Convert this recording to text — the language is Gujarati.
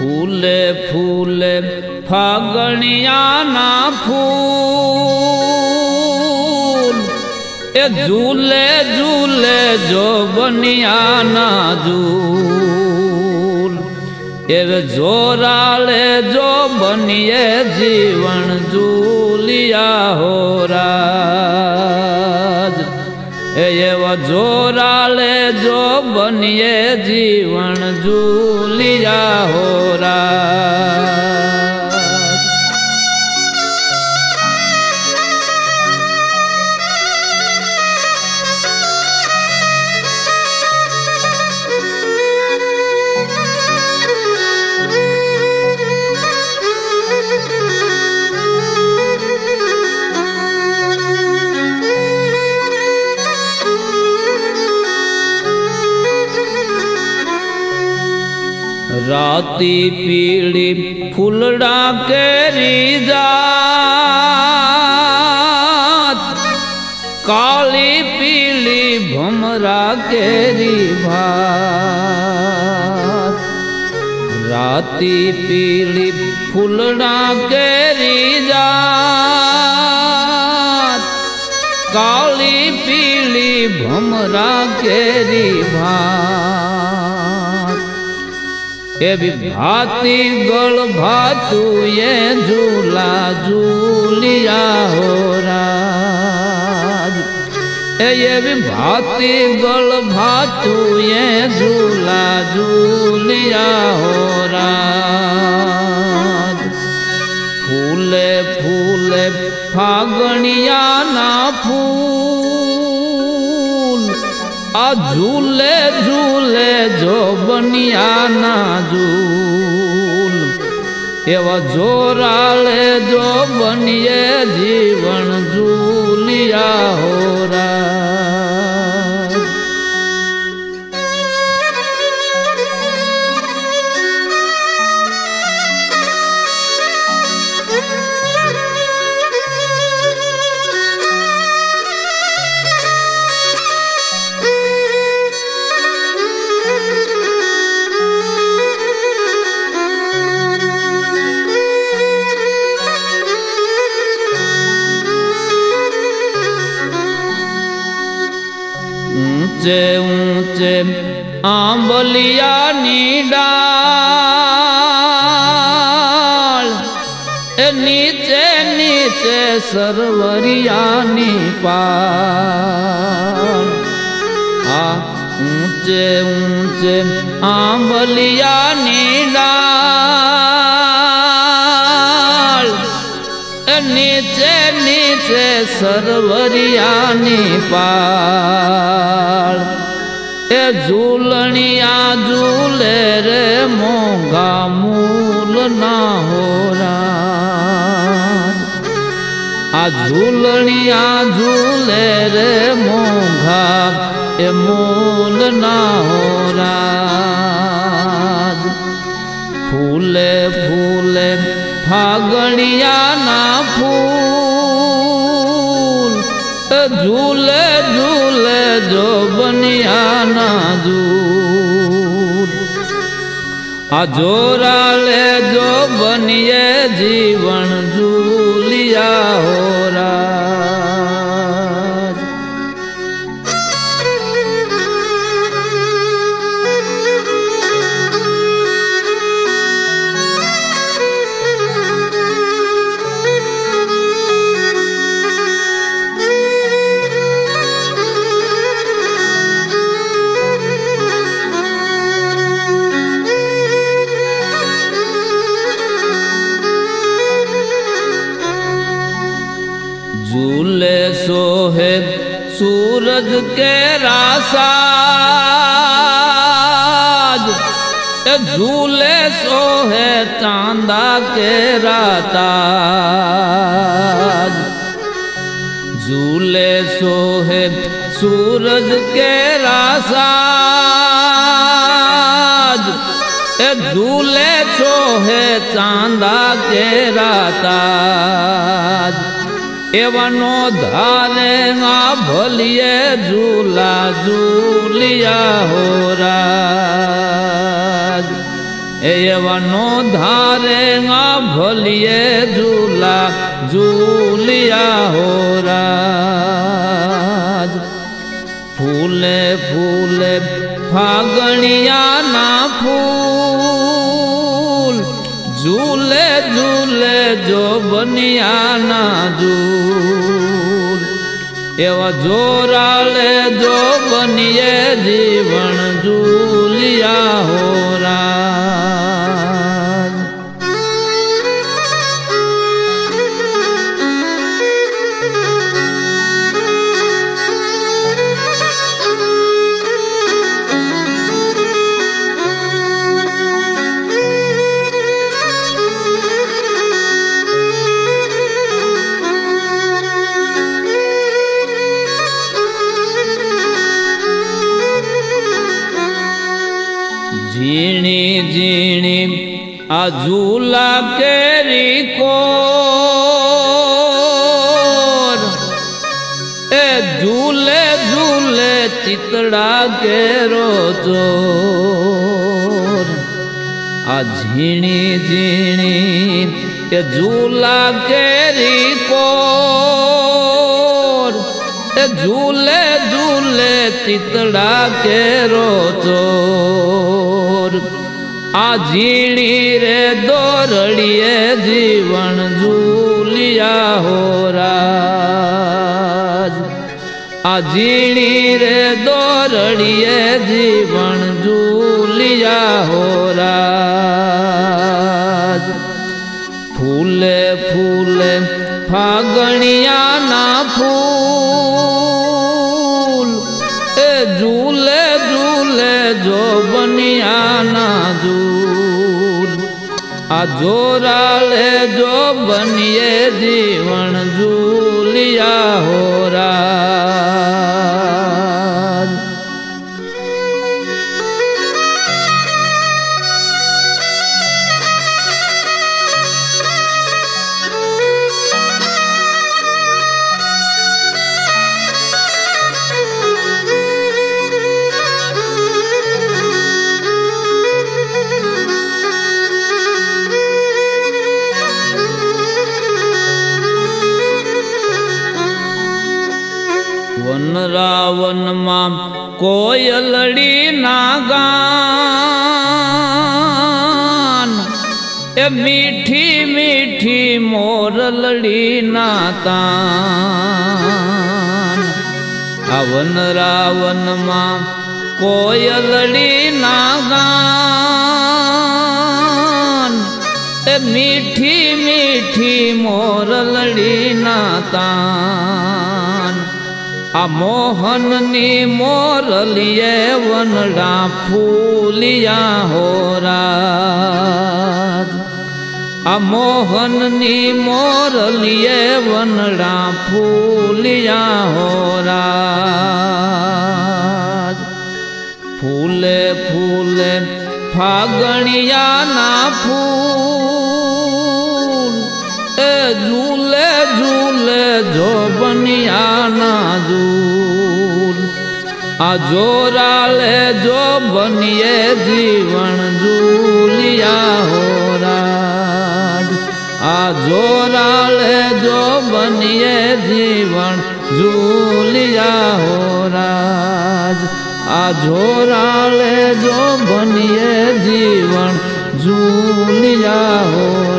ફૂલે ફૂલે, ફાગણિયાના ફૂલ. એ ઝૂલે ઝૂલે જો બનિયાના ઝૂલ. એ જોરાળે જો બનીએ જીવન ઝૂલિયા હોરાજ એવા જોરાળે જો બનીએ જીવન ઝૂલિયા રાતી પીળી ફૂલડા કેરી જાત. કાળી પીળી ભમરા કેરી ભાત. રાતી પીળી ફૂલડા કેરી જાત. કાળી પીળી ભમરા કેરી ભાત. એવી ભાતી ગળ ભાતું એ ઝૂલા ઝૂલિયા હો રાજ એ એવી ભાતી ગળ ભાતું એ ઝૂલા ઝૂલિયા હો રાજ ફૂલે ફૂલે ફાગણિયાના ફૂલ આ ઝૂલે ઝૂલે જો બનિયાના જૂલ એવા જોરાળે જો બનીએ જીવન જુલિયા હોરા. ઊંચે ઊંચે આંબલિયાની ડાળ. એ નીચે નીચે સરવરિયાની પાળ. આ ઊંચે ઊંચે આંબલિયાની ડાળ. নিচে নিচে সরবরিয়ানি পাড় এ ঝুলনিয়া ঝুলে রে মোগা মূল না হোরা। আ ঝুলনিয়া ঝুলে রে মোঘা এ মূল না হোরা। ফুলে ফুলে ফাগণিয়া না ફૂલ ઝૂલે ઝૂલે જો બનિયાના ઝૂલ. આ જોરાલે જો બનીએ જીવન साज झूले सो है चांदा के राता झूले सो है सूरज के रासाज। झूले सो है चांदा के रा एवनो धारे ना भोलिए झूला झूलिया हो एवनो धारे ना भोलिए झूला झूलिया हो फूले फूले फागणिया ना फूल જો બનિયા ના જૂર એવા જોરાલે જો બનીએ જીવન જુલિયા હો. ঝিণি ঝিণি আজুলা কেরি কোর এ ঝুলে ঝুলে চিতড়া কেরো জোর আ ঝিণি ঝিণি এ ঝুলা কেরি কোর এ ঝুলে ঝুলে চিতড়া কেরো জোর આ ઝીણી રે દોરડીએ જીવન ઝૂલિયા હોરા આ ઝીણી રે દોરડીએ જીવન ઝૂલિયા હોરા ફૂલે ફૂલે ફાગણિયા આ જોરાલે જો બનીએ જીવન વન રાવનમાં કોયલડી નાગાન એ મીઠી મીઠી મોરલડી નાતા આ વન રાવનમાં કોયલડી નાગાન એ મીઠી મીઠી મોરલડી ના તાન. આ મોહનની મોરલીએ વનડા ફૂલિયા હો રાજ આ મોહનની મોરલીએ વનડા ફૂલિયા હો રાજ ફૂલે ફૂલે ફાગણિયા ના ફૂલ એ ઝૂલે ઝૂલે જો બનિયા ના ઝૂલ આ જોરાલે જો બનીએ જીવન ઝૂલિયા હો રાજ આ જોરાલે જો બનીએ જીવન ઝૂલિયા હો રાજ આ જોરાલે જો બનીએ જીવન ઝૂલિયા હો